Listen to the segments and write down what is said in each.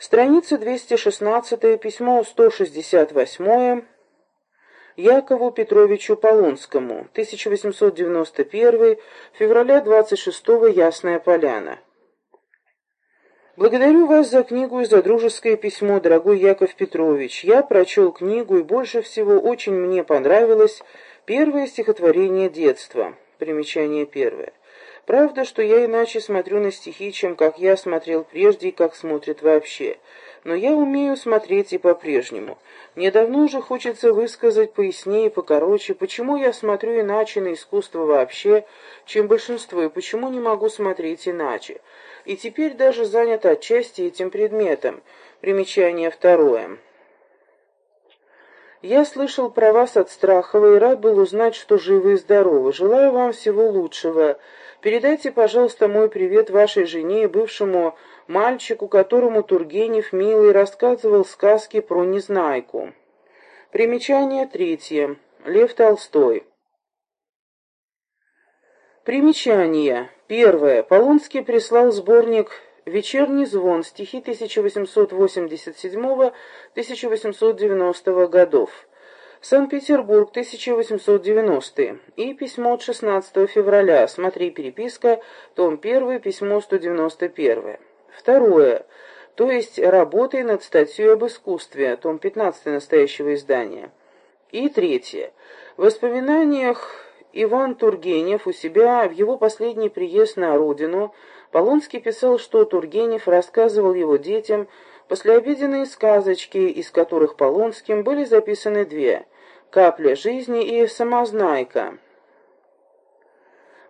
Страница 216, письмо 168 Якову Петровичу Полонскому, 1891, февраля 26 Ясная Поляна. Благодарю вас за книгу и за дружеское письмо, дорогой Яков Петрович. Я прочел книгу, и больше всего очень мне понравилось первое стихотворение детства. Примечание первое. Правда, что я иначе смотрю на стихи, чем как я смотрел прежде и как смотрит вообще но я умею смотреть и по-прежнему. Мне давно уже хочется высказать пояснее покороче, почему я смотрю иначе на искусство вообще, чем большинство, и почему не могу смотреть иначе. И теперь даже занят отчасти этим предметом. Примечание второе. Я слышал про вас от Страхова и рад был узнать, что живы и здоровы. Желаю вам всего лучшего. Передайте, пожалуйста, мой привет вашей жене и бывшему мальчику, которому Тургенев милый рассказывал сказки про Незнайку. Примечание третье. Лев Толстой. Примечание. Первое. Полонский прислал сборник «Вечерний звон. Стихи 1887-1890 годов». Санкт-Петербург, 1890 и письмо от 16 февраля. Смотри переписка, том 1, письмо 191. Второе. То есть работай над статьей об искусстве, том 15 настоящего издания. И третье. В воспоминаниях Иван Тургенев у себя в его последний приезд на родину Полонский писал, что Тургенев рассказывал его детям послеобеденные сказочки, из которых Полонским были записаны две «Капля жизни» и «Самознайка».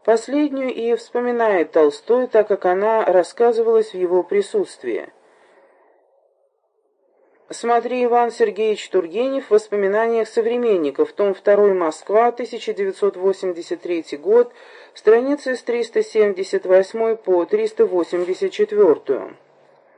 Последнюю и вспоминает Толстой, так как она рассказывалась в его присутствии. Смотри Иван Сергеевич Тургенев в «Воспоминаниях современников», том 2 Москва, 1983 год, страницы с 378 по 384.